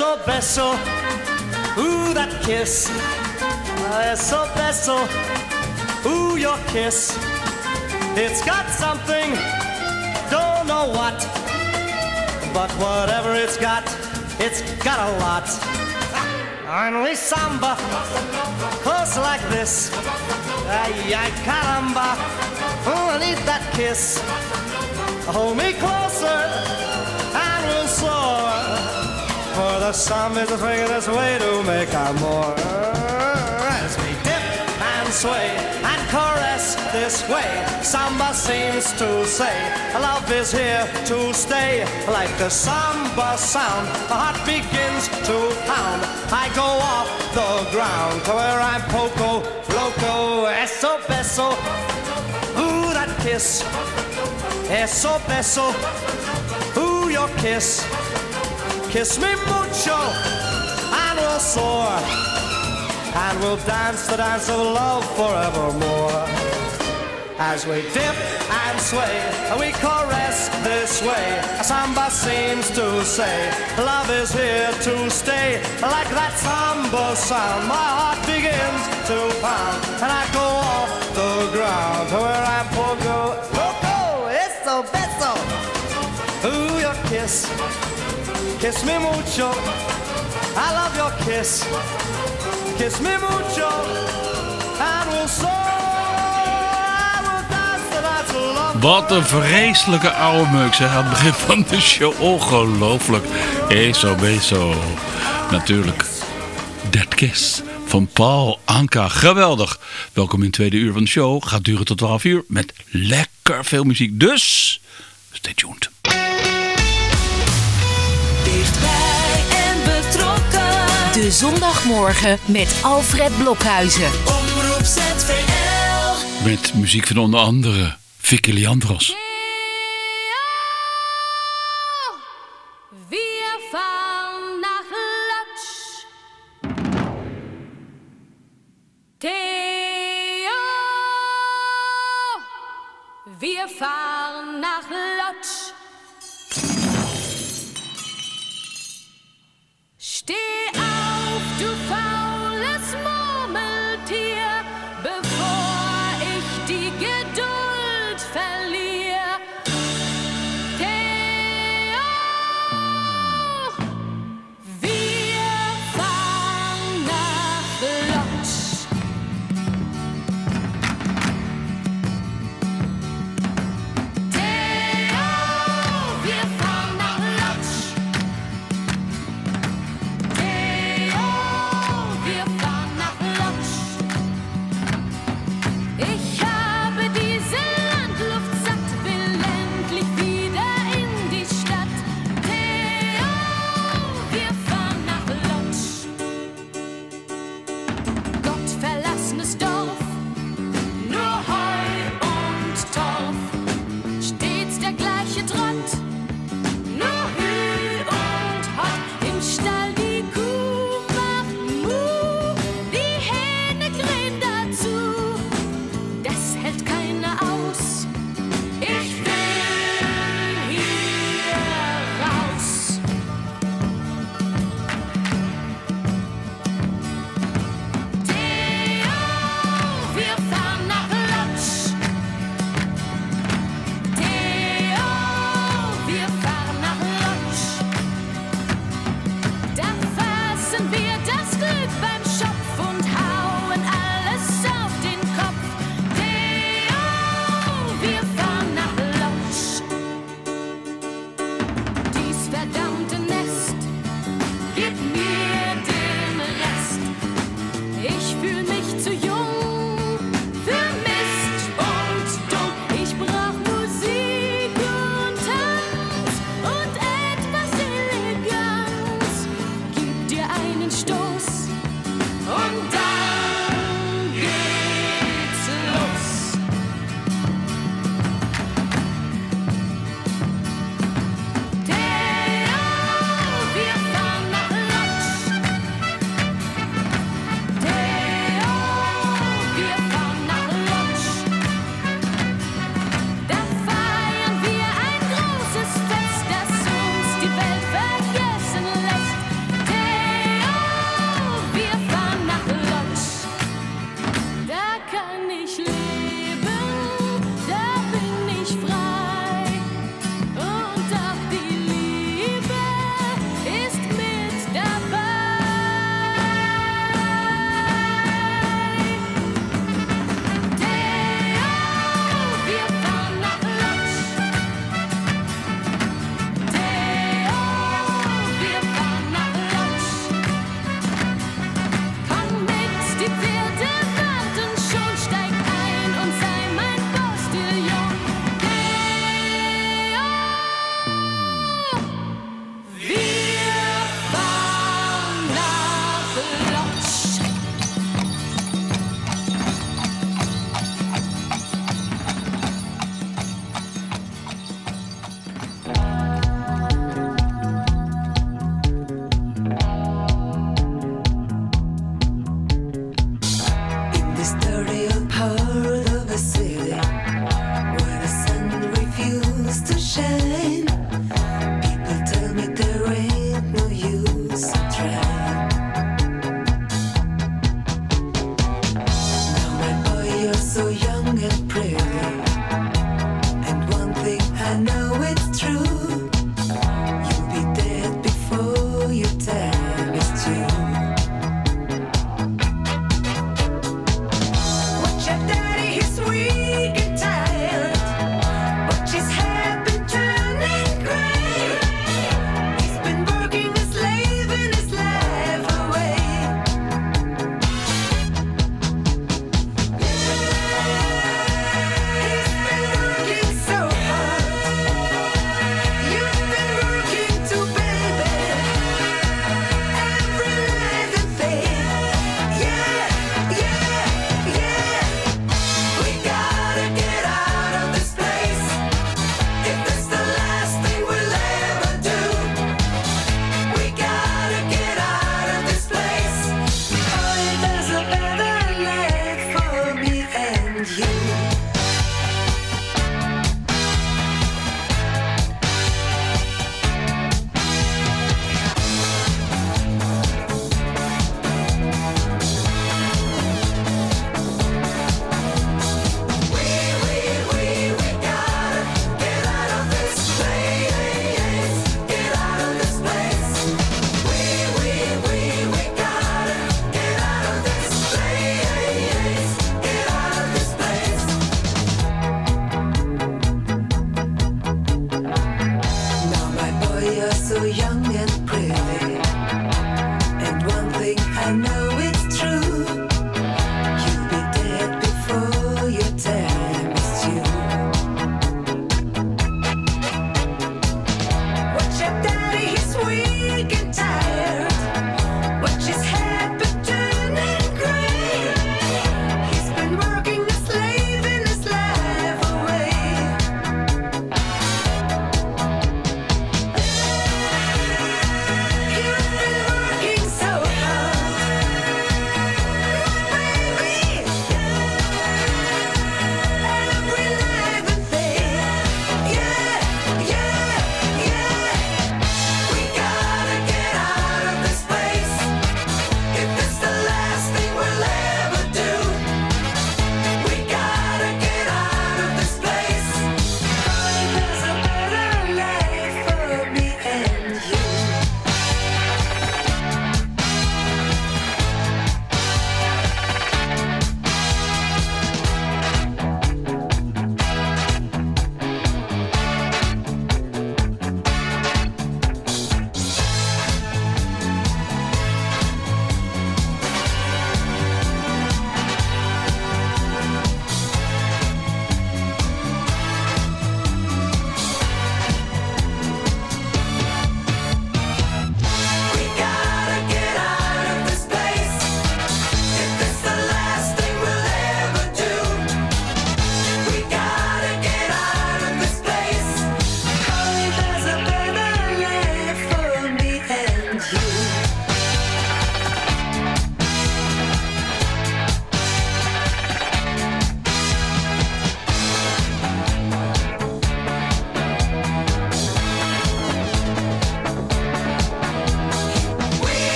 Eso beso, ooh, that kiss. Eso beso, ooh, your kiss. It's got something, don't know what. But whatever it's got, it's got a lot. Only samba, close like this. Ay, ay, caramba. Oh, I need that kiss. Hold me closer. For the samba is a this way to make more. As we dip and sway and caress this way, samba seems to say, love is here to stay. Like the samba sound, the heart begins to pound. I go off the ground to where I'm poco, loco, eso beso. Ooh, that kiss. Eso beso. Ooh, your kiss. Kiss me mucho and we'll soar. And we'll dance the dance of love forevermore. As we dip and sway, we caress this way. A Samba seems to say, love is here to stay. Like that samba sound, my heart begins to pound. And I go off the ground to where I'm pogo. Loco, eso, beso. Ooh, your kiss. Kiss me mucho. I love your kiss. Kiss me mucho. And we'll soar. Wat een vreselijke oude meuk zeg aan het begin van de show. Ongelooflijk. Eso beso. Natuurlijk. Dead Kiss van Paul Anka. Geweldig. Welkom in het tweede uur van de show. Gaat duren tot 12 uur met lekker veel muziek. Dus, stay tuned. Dichtbij en betrokken. De zondagmorgen met Alfred Blokhuizen. Omroep ZVL. Met muziek van onder andere Vicky Leandros. Wir fahren nach Lodz. Steh er auf, du faules Murmeltier,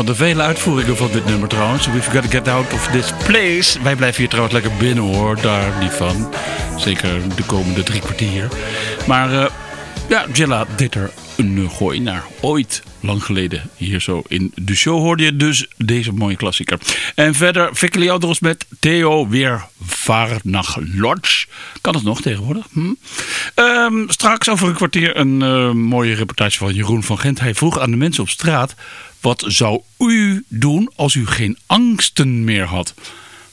van de vele uitvoeringen van dit nummer trouwens. We've got to get out of this place. Wij blijven hier trouwens lekker binnen hoor, daar niet van. Zeker de komende drie kwartier. Maar uh, ja, Jella deed er een gooi naar. Ooit, lang geleden, hier zo in de show hoorde je dus deze mooie klassieker. En verder Vicky Ouders met Theo weer Varnach Lodge. Kan het nog tegenwoordig? Hm? Um, straks over een kwartier een uh, mooie reportage van Jeroen van Gent. Hij vroeg aan de mensen op straat... Wat zou u doen als u geen angsten meer had?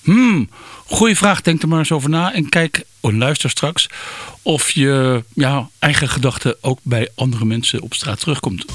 Hmm, goeie vraag. Denk er maar eens over na. En kijk en luister straks of je ja, eigen gedachten ook bij andere mensen op straat terugkomt.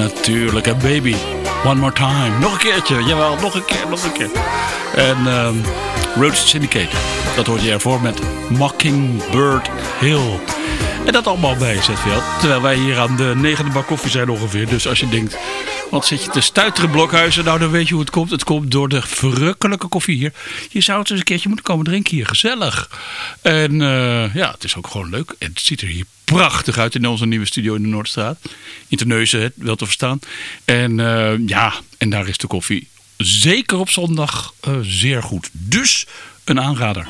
Natuurlijk. En Baby, One More Time. Nog een keertje. Jawel, nog een keer, nog een keer. En ehm Road Syndicate. Dat hoort je ervoor met Mockingbird Hill. En dat allemaal bij ZVL. Terwijl wij hier aan de negende bak koffie zijn ongeveer. Dus als je denkt, wat zit je te stuiteren blokhuizen? Nou, dan weet je hoe het komt. Het komt door de verrukkelijke koffie hier. Je zou het eens een keertje moeten komen drinken hier. Gezellig. En eh, ja, het is ook gewoon leuk. En het ziet er hier prachtig uit in onze nieuwe studio in de Noordstraat. In Terneuzen, hè, wel te verstaan. En eh, ja, en daar is de koffie zeker op zondag eh, zeer goed. Dus een aanrader.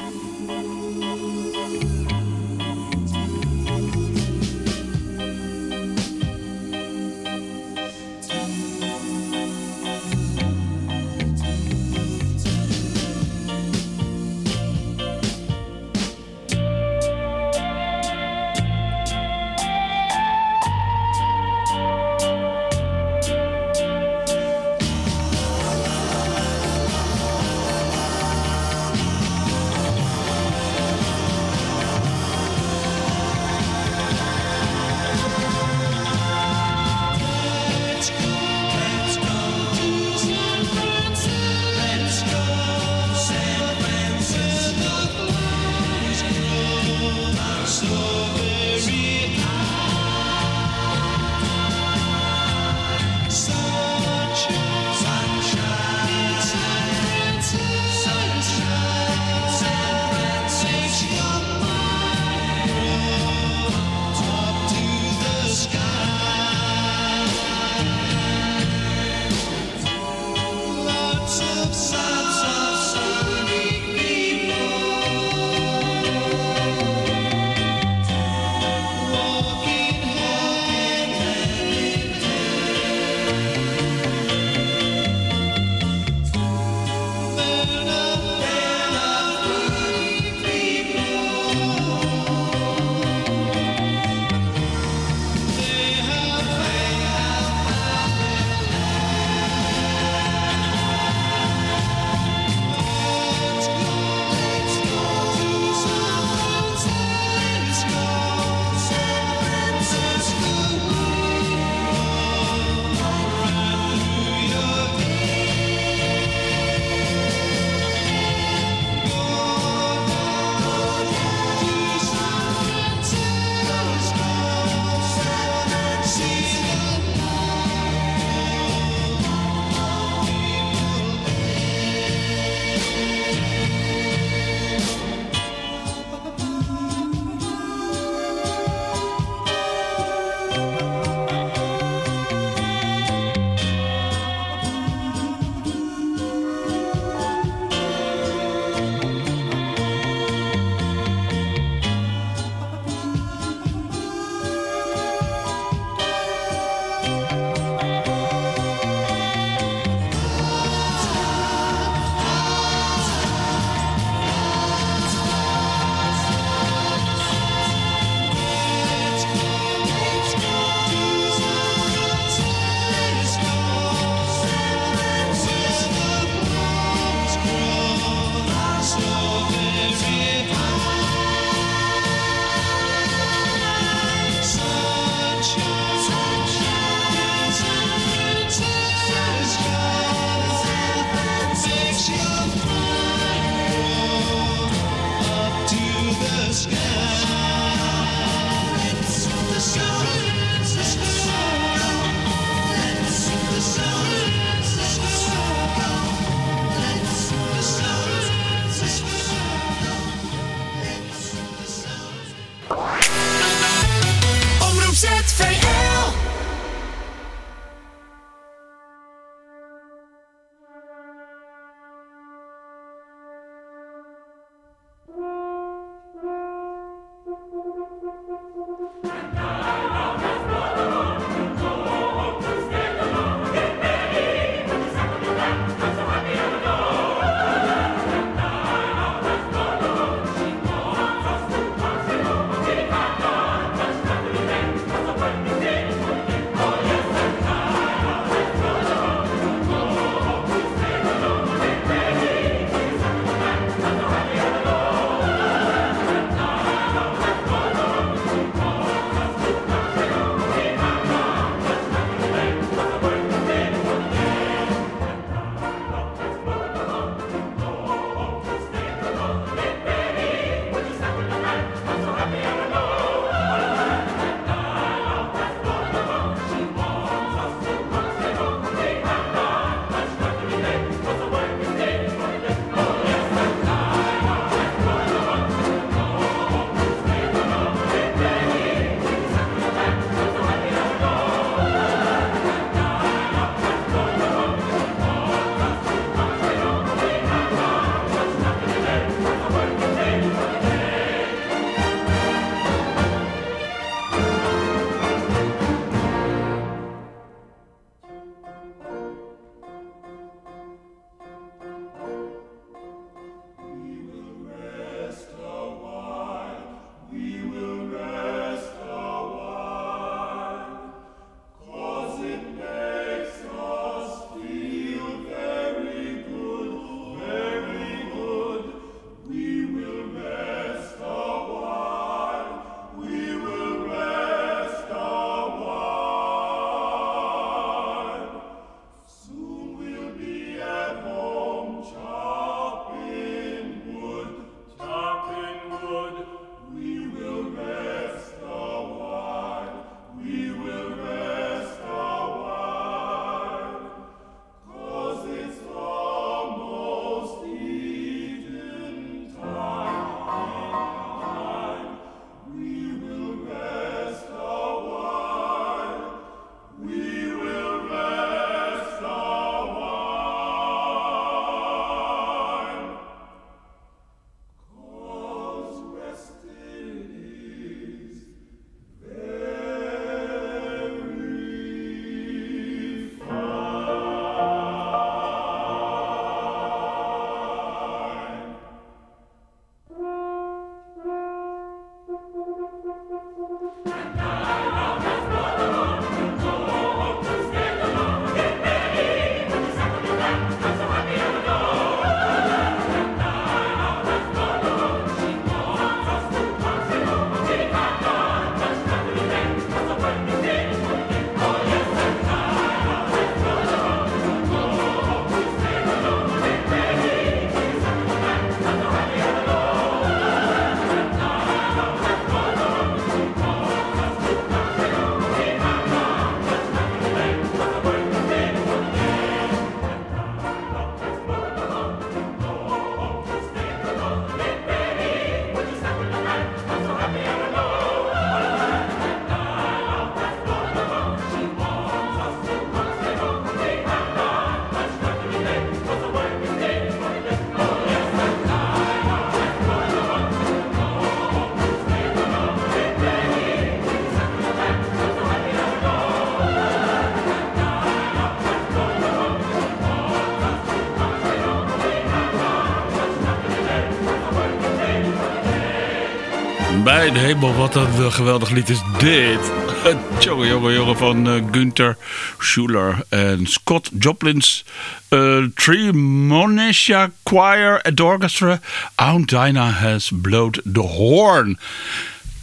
De hemel, wat een geweldig lied is dit. Jongen, jongen, jongen van uh, Günther Schuller en Scott Joplin's uh, Tremonisha Choir and Orchestra. Aunt Dinah has blowed the horn.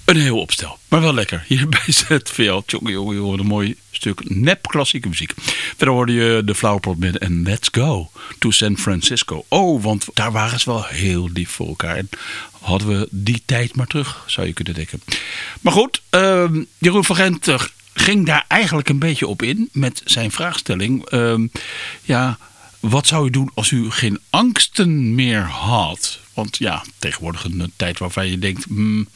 Een heel opstel, maar wel lekker. Hier bij ZVL, jongen, jongen, jongen, een mooi stuk nep klassieke muziek. Verder hoorde je de Flowerpot met en Let's Go to San Francisco. Oh, want daar waren ze wel heel lief voor elkaar. En hadden we die tijd maar terug, zou je kunnen denken. Maar goed, uh, Jeroen van Gent uh, ging daar eigenlijk een beetje op in met zijn vraagstelling. Uh, ja, wat zou u doen als u geen angsten meer had? Want ja, tegenwoordig een tijd waarvan je denkt... Mm,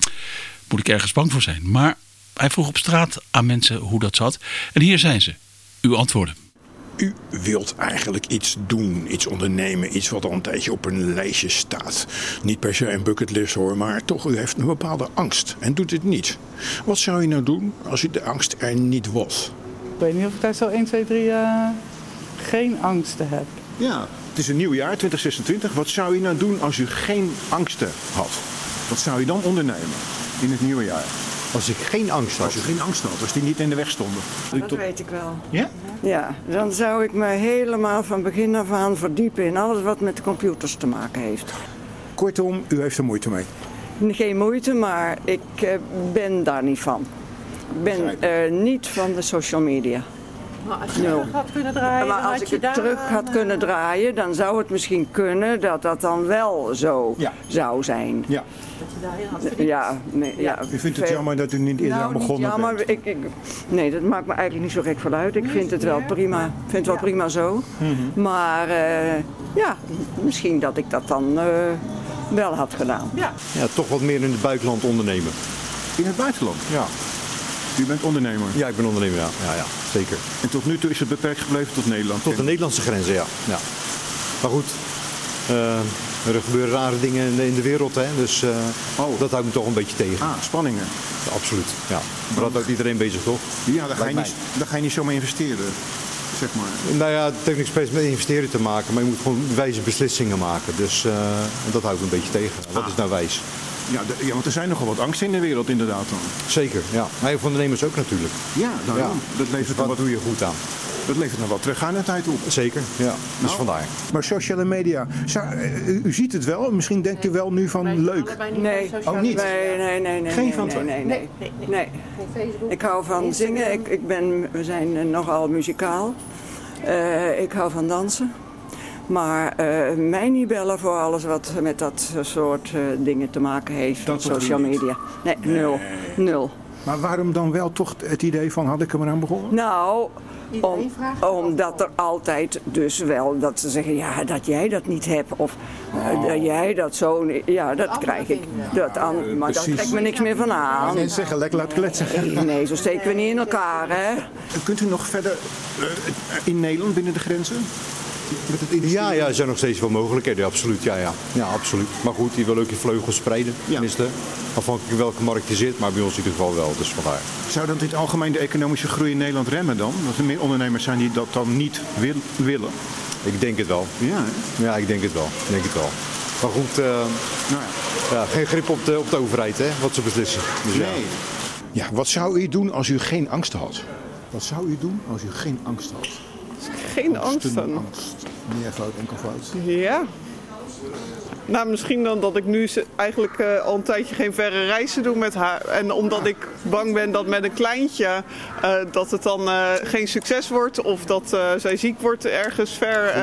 moet ik ergens bang voor zijn. Maar hij vroeg op straat aan mensen hoe dat zat. En hier zijn ze. Uw antwoorden. U wilt eigenlijk iets doen, iets ondernemen, iets wat al een tijdje op een lijstje staat. Niet per se een bucketlist hoor, maar toch, u heeft een bepaalde angst en doet het niet. Wat zou je nou doen als u de angst er niet was? Ik weet niet of ik daar zo 1, 2, 3 eh, geen angsten heb. Ja, het is een nieuw jaar, 2026. Wat zou je nou doen als u geen angsten had? Wat zou je dan ondernemen in het nieuwe jaar? Als ik geen angst had. Als u geen angst had, als die niet in de weg stonden. Dat weet ik wel. Ja? Ja, dan zou ik me helemaal van begin af aan verdiepen in alles wat met computers te maken heeft. Kortom, u heeft er moeite mee. Geen moeite, maar ik eh, ben daar niet van. Ik ben eh, niet van de social media. Maar als je Nul. terug had kunnen draaien, maar als had ik je het daar terug had eh, kunnen draaien, dan zou het misschien kunnen dat dat dan wel zo Ja. zou zijn. Ja. Dat je daarin had verdiept. Ja, nee, ja. U vindt het jammer dat u niet eerder nou, aan niet begonnen jammer. bent? Ik, ik, nee, dat maakt me eigenlijk niet zo gek van uit. Ik vind het wel prima. Ik vind het wel prima zo. Mhm. Maar eh, ja, misschien dat ik dat dan eh, wel had gedaan. Ja. Ja, toch wat meer in het buitenland ondernemen. In het buitenland? Ja, U bent ondernemer. ja ik ben ondernemer, ja. ja, ja zeker. En tot nu toe is het beperkt gebleven tot Nederland. Tot de Nederlandse grenzen, ja. ja. Maar goed, eh, er gebeuren rare dingen in de, wereld, hè. Dus eh, Oh. dat houdt me toch een beetje tegen. Ah, spanningen. Absoluut, ja. Maar dat houdt iedereen bezig, toch? Ja, daar ga, je niet, daar ga je niet zomaar investeren. Zeg maar. Nou ja, het heeft niks met investeren te maken, maar je moet gewoon wijze beslissingen maken. Dus eh, dat houdt me een beetje tegen. Wat is nou wijs? Ja, de- ja, want er zijn nogal wat angsten in de wereld inderdaad dan. Zeker, ja. Maar voor ondernemers ook natuurlijk. Ja, daarom. Ja. Dat levert Dus wat wat, doe je goed aan? Dat levert dan wat teruggaandheid op. Zeker, ja. Dus vandaar. Maar sociale media, zou- u, u ziet het wel, misschien denkt u wel nu van leuk. Nee. sociale Oh, niet? Nee, nee, nee, nee. Geen nee, van nee, twee? nee, nee, Nee, nee, nee. Geen Facebook. Ik hou van Instagram. zingen. Ik, ik ben, we zijn eh, nogal muzikaal. Eh, ik hou van dansen. Maar eh, mij niet bellen voor alles wat met dat soort eh, dingen te maken heeft. Dat social media. Nee, nul. Nul. Maar waarom dan wel toch het idee van had ik er maar aan begonnen? Nou, om, omdat er altijd dus wel dat ze zeggen, ja, dat jij dat niet hebt. Of eh, dat jij dat zo niet. Ja, dat krijg ik. Dat aan, maar daar precies. trekt me niks meer van aan. En zeggen, lekker laat kletsen. Nee, nee, zo steken we niet in elkaar, hè? Kunt u nog verder eh, in Nederland binnen de grenzen? Met het? Ja, ja, er zijn nog steeds wel mogelijkheden, absoluut. Ja, ja. ja, absoluut. Maar goed, die wil ook je vleugels spreiden. Ja. Tenminste, afhankelijk welke markt je zit, maar bij ons in ieder geval wel. Dus vandaar. Zou dat in het algemeen de economische groei in Nederland remmen dan? Dat er meer ondernemers zijn die dat dan niet wil, willen? Ik denk het wel. Ja, hè? Ja, ik denk het wel. Ik denk het wel. Maar goed, eh, Nou ja. ja, geen grip op de, op de overheid, hè, wat ze beslissen. Dus ja. Nee. Ja, wat zou u doen als u geen angst had? Wat zou u doen als u geen angst had? Geen Angsten, angst. Meervoud, enkelvoud. Ja. Nou, misschien dan dat ik nu eigenlijk eh, al een tijdje geen verre reizen doe met haar. En omdat ik bang ben dat met een kleintje eh, dat het dan eh, geen succes wordt. Of dat zij ziek wordt ergens ver.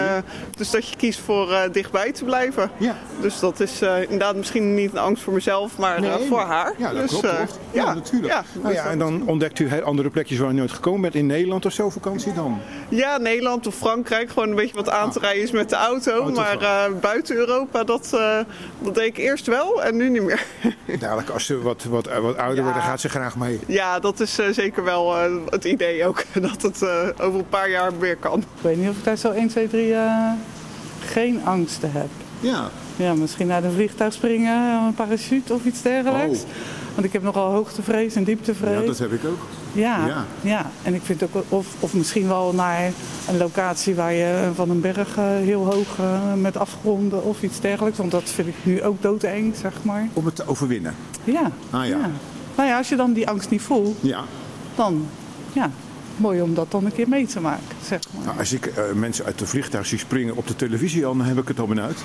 dus dat je kiest voor dichtbij te blijven. Ja. Dus dat is inderdaad misschien niet een angst voor mezelf, maar voor haar. Ja, dat dus, klopt? Ja, natuurlijk. Ja, nou dus ja, en dan ontdekt u andere plekjes waar u nooit gekomen bent. In Nederland of zo vakantie dan? Ja, Nederland of Frankrijk. Gewoon een beetje wat aan te rijden is met de auto. Ah. Auto maar eh, buiten Europa, dat, eh, dat deed ik eerst wel en nu niet meer. Dadelijk als ze wat, wat, wat ouder wordt, dan gaat ze graag mee. ja, dat is eh, zeker wel eh, het idee ook. Dat het eh, over een paar jaar weer kan. Ik weet niet of ik daar zo 1, 2, 3 eh, geen angsten heb. Ja. Ja, misschien uit een vliegtuig springen, een parachute of iets dergelijks. Oh. Want ik heb nogal hoogtevrees en dieptevrees. ja, dat heb ik ook. Ja, Ja. ja. en ik vind ook, of, of misschien wel naar een locatie waar je van een berg eh, heel hoog eh, met afgronden of iets dergelijks. Want dat vind ik nu ook doodeng, zeg maar. Om het te overwinnen. Ja. Ah, ja. Nou ja, als je dan die angst niet voelt, Ja. dan ja, mooi om dat dan een keer mee te maken, zeg maar. Nou, als ik eh, mensen uit de vliegtuig zie springen op de televisie dan heb ik het al benauwd.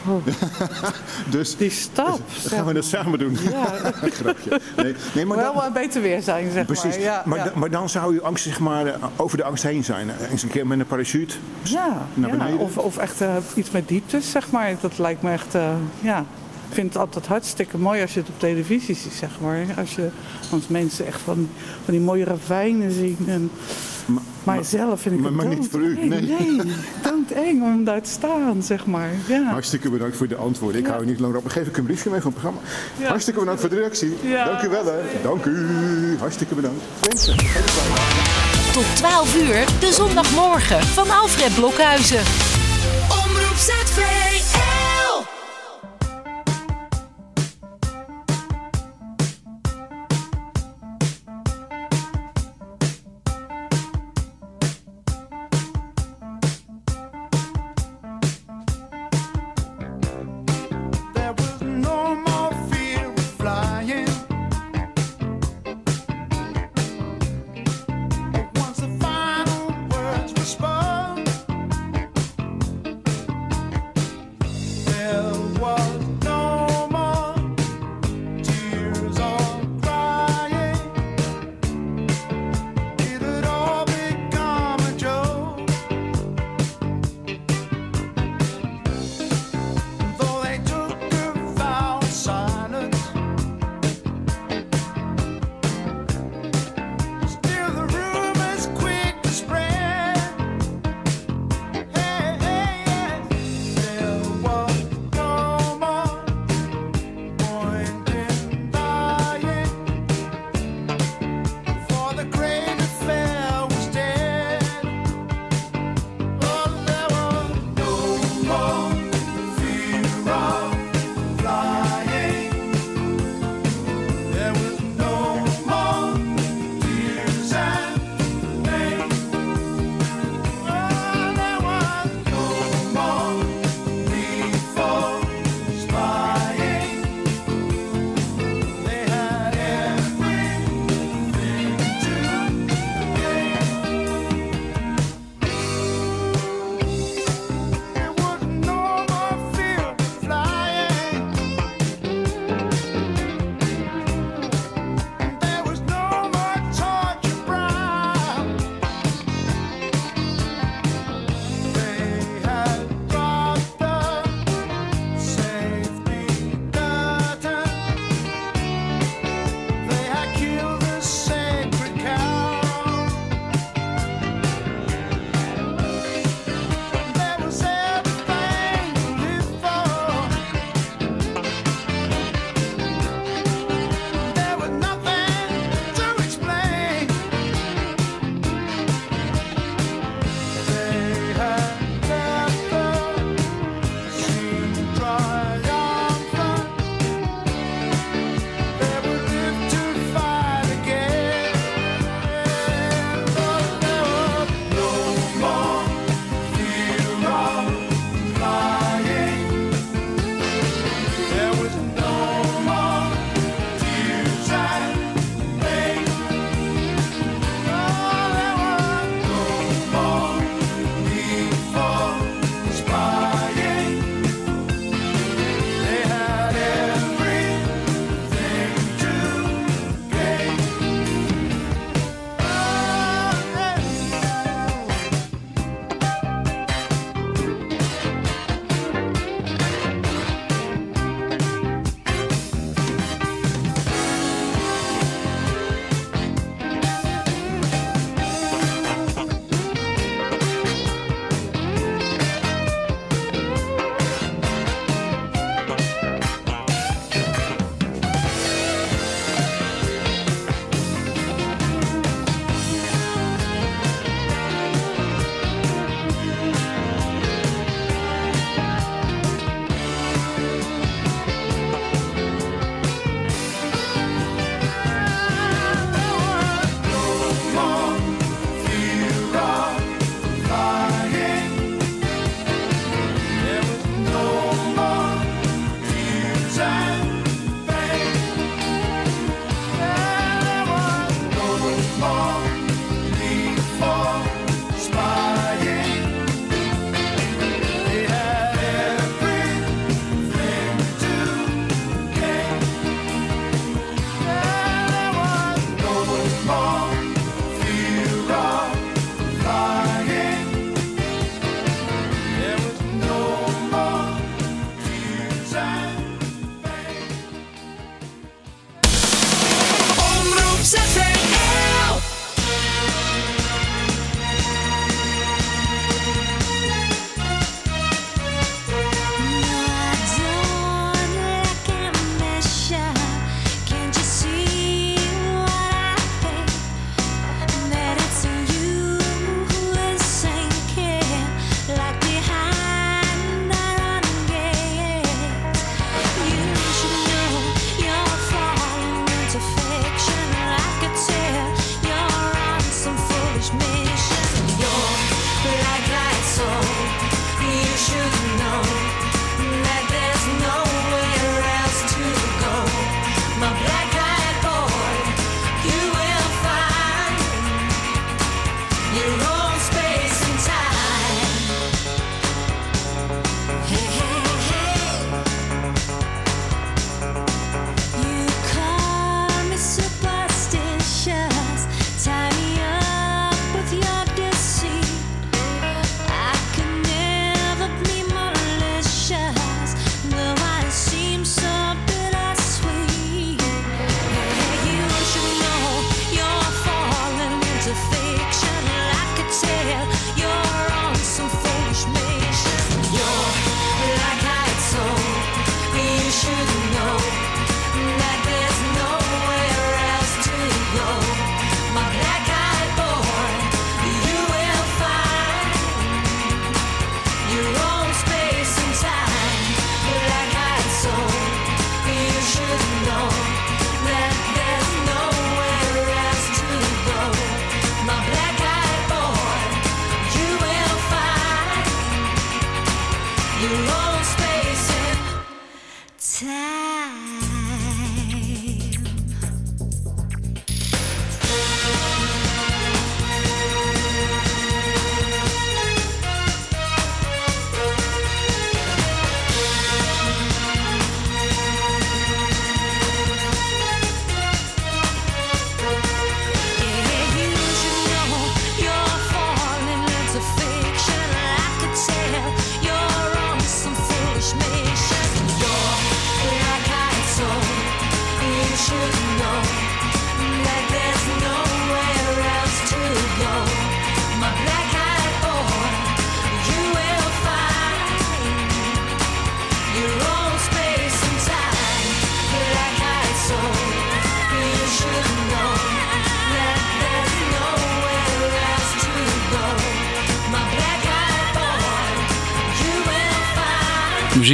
dus Die stap. dan gaan we dat samen doen. Ja, Grapje. Nee, nee maar wel dan- wat beter weer zijn, zeg Precies. maar. Ja, maar, ja. da- maar dan zou uw angst zeg maar, eh, over de angst heen zijn. Eens een keer met een parachute. Ja, naar ja, beneden. of, of echt eh, iets met dieptes, zeg maar. Dat lijkt me echt, ja. Ik vind het altijd hartstikke mooi als je het op televisie ziet, zeg maar. Als, je, als mensen echt van, van die mooie ravijnen zien. En, maar, zelf vind ik maar- het maar niet voor u, nee. Nee, doodeng om daar te staan, zeg maar. Ja. Hartstikke bedankt voor de antwoorden. Ik hou je niet langer op. Dan geef ik een briefje mee van het programma. Ja. Hartstikke bedankt voor de reactie. Ja. Dank u wel hè. Dank u. Hartstikke bedankt. Mensen. Tot 12 uur, de zondagmorgen van Alfred Blokhuizen. Omroep ZVL.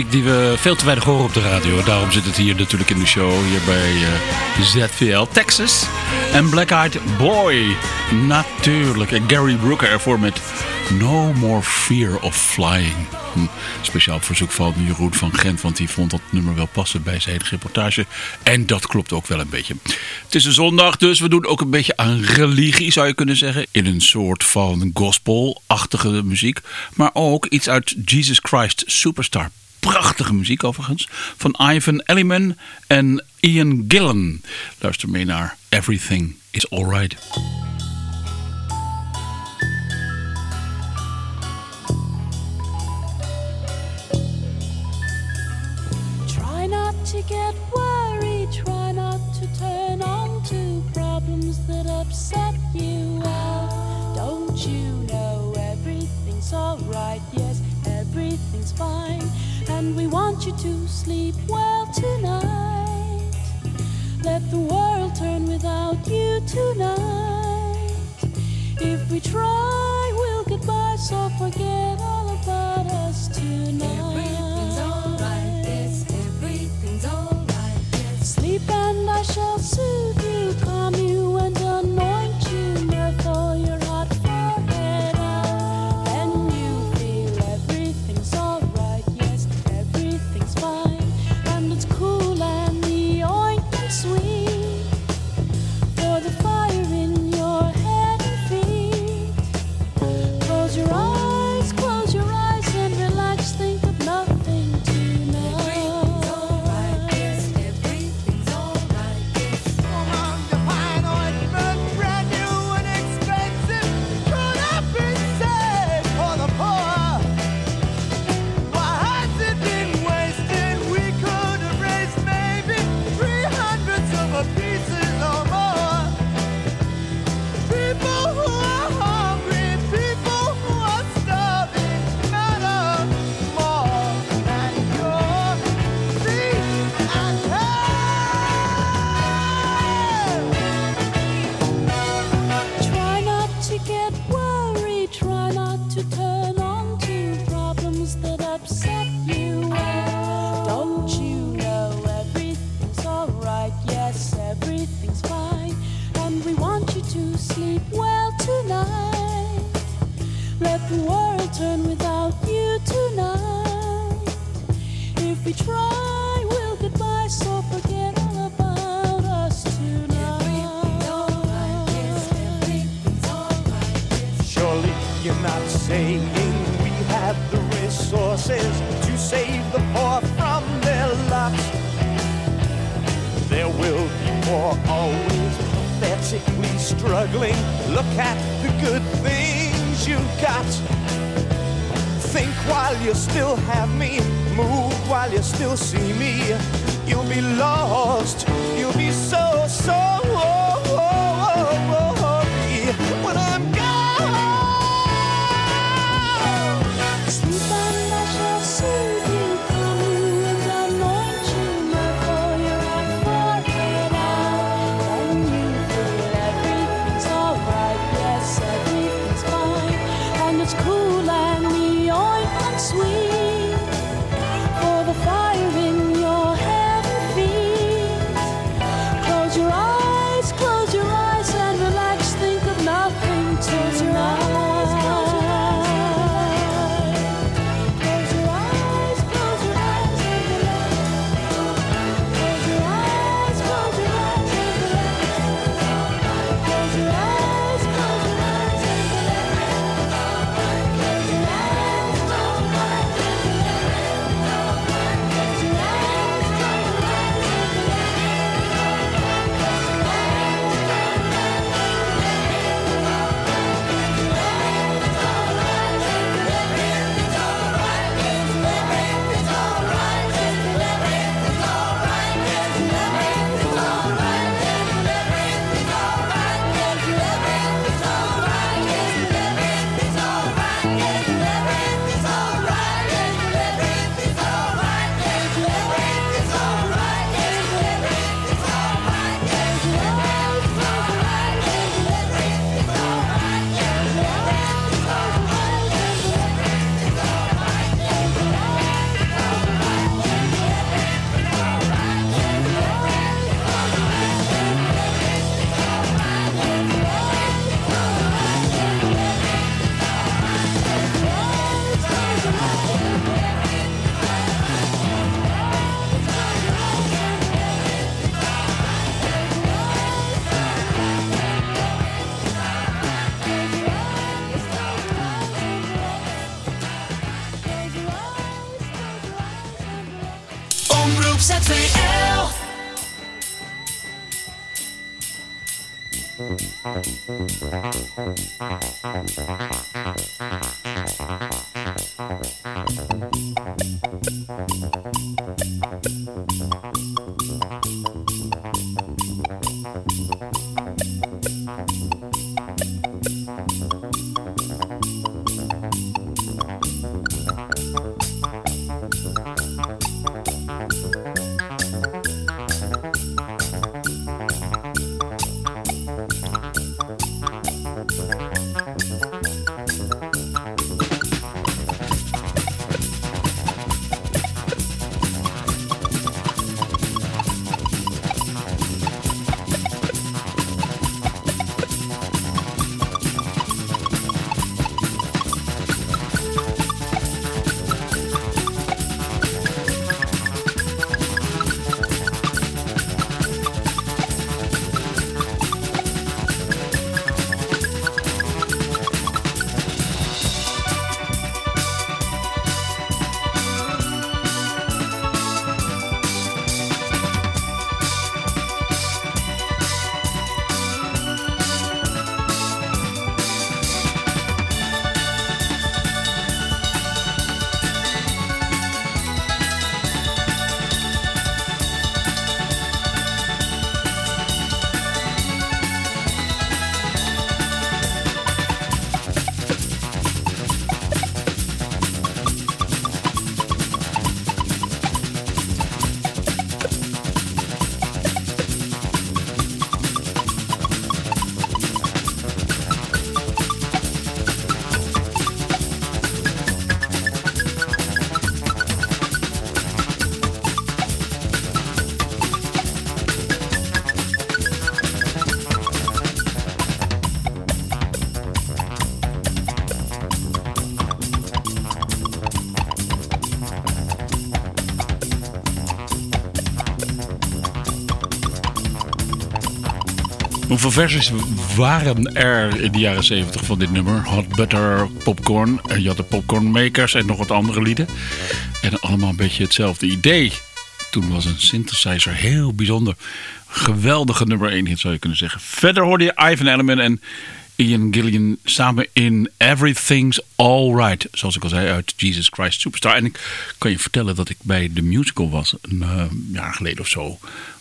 Die we veel te weinig horen op de radio. Daarom zit het hier natuurlijk in de show, hier bij eh, ZVL Texas. En Black Eyed Boy, natuurlijk. En Gary Brooker ervoor met No More Fear of Flying. Hm, Speciaal verzoek van Jeroen van Gent, want die vond dat nummer wel passen bij zijn reportage. En dat klopt ook wel een beetje. Het is een zondag, dus we doen ook een beetje aan religie, zou je kunnen zeggen. In een soort van gospel-achtige muziek. Maar ook iets uit Jesus Christ Superstar. Prachtige muziek overigens. Van Ivan Elliman en Ian Gillan. Luister mee naar Everything is Alright. Try not to get worried, try not to turn on to problems that upset you. Well, don't you know everything's alright? Yes, everything's fine. And we want you to sleep well tonight. Let the world turn without you tonight. If we try, we'll get by, so forget all about us tonight. Everything's alright, yes, everything's alright, yes. Sleep and I shall soothe you, calm you and Thank you. Hoeveel versies waren er in de jaren 70 van dit nummer? Hot Butter Popcorn. En je had de Popcorn Makers en nog wat andere lieden. En allemaal een beetje hetzelfde idee. Toen was een synthesizer heel bijzonder. Geweldige nummer 1 hit zou je kunnen zeggen. Verder hoorde je Ivan Elliman en Ian Gillian samen in Everything's Alright. Zoals ik al zei, uit Jesus Christ Superstar. En ik kan je vertellen dat ik bij de musical was. Een eh, jaar geleden of zo.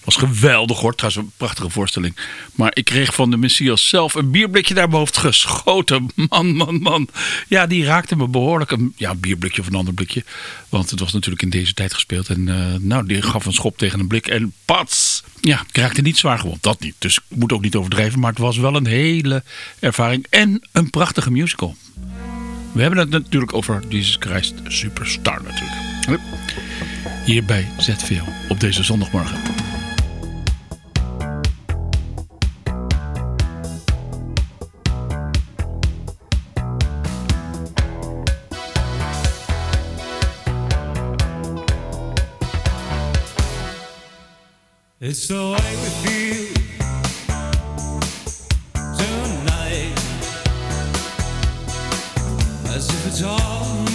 Was geweldig hoor. Trouwens een prachtige voorstelling. Maar ik kreeg van de Messias zelf een bierblikje naar mijn hoofd geschoten. Man, man, man. Ja, die raakte me behoorlijk. Een ja, een bierblikje of een ander blikje. Want het was natuurlijk in deze tijd gespeeld. En eh, nou, die gaf een schop tegen een blik. En pats! Ja, ik raakte niet zwaar gewond. Dat niet. Dus ik moet ook niet overdrijven. Maar het was wel een hele ervaring. En een prachtige musical. We hebben het natuurlijk over Jesus Christ Superstar natuurlijk. Hup. Hier bij ZVL op deze zondagmorgen. It's the way we feel tonight, as if it's all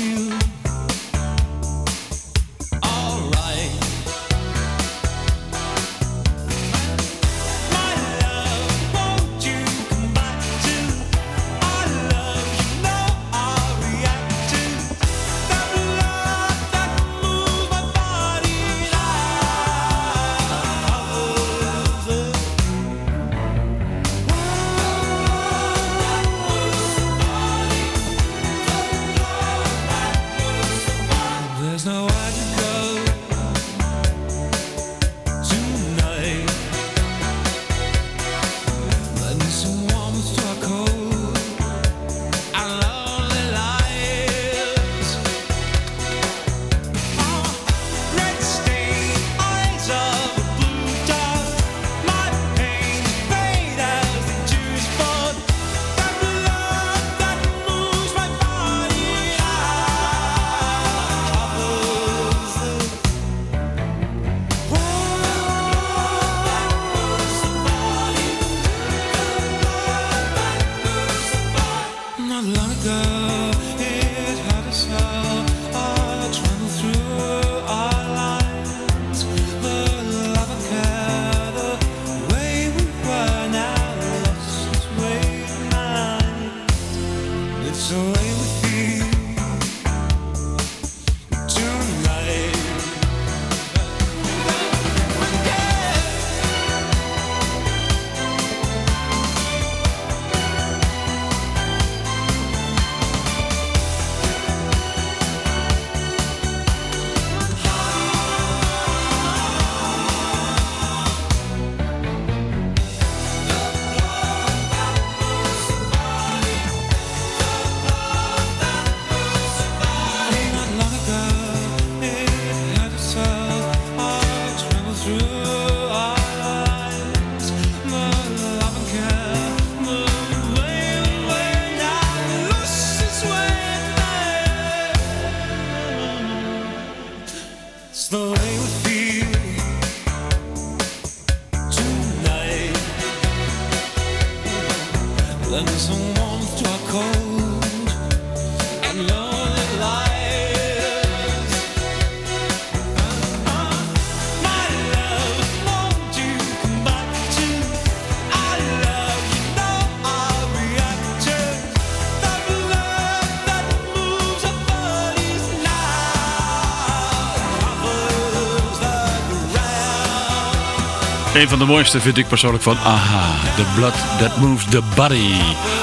van de mooiste vind ik persoonlijk van Aha. The Blood That Moves the Body.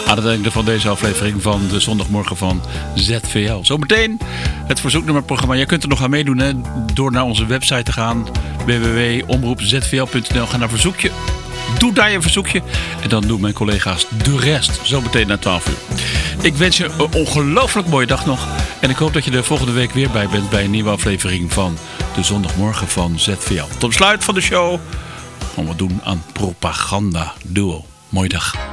Aan het einde van deze aflevering van de zondagmorgen van ZVL. Zometeen het verzoeknummerprogramma. Jij kunt er nog aan meedoen hè, door naar onze website te gaan. www.omroepzvl.nl Ga naar verzoekje. Doe daar je verzoekje. En dan doen mijn collega's de rest. Zometeen na 12 uur. Ik wens je een ongelooflijk mooie dag nog. En ik hoop dat je er volgende week weer bij bent bij een nieuwe aflevering van de zondagmorgen van ZVL. Tot besluit van de show we doen aan propaganda duo. Mooie dag.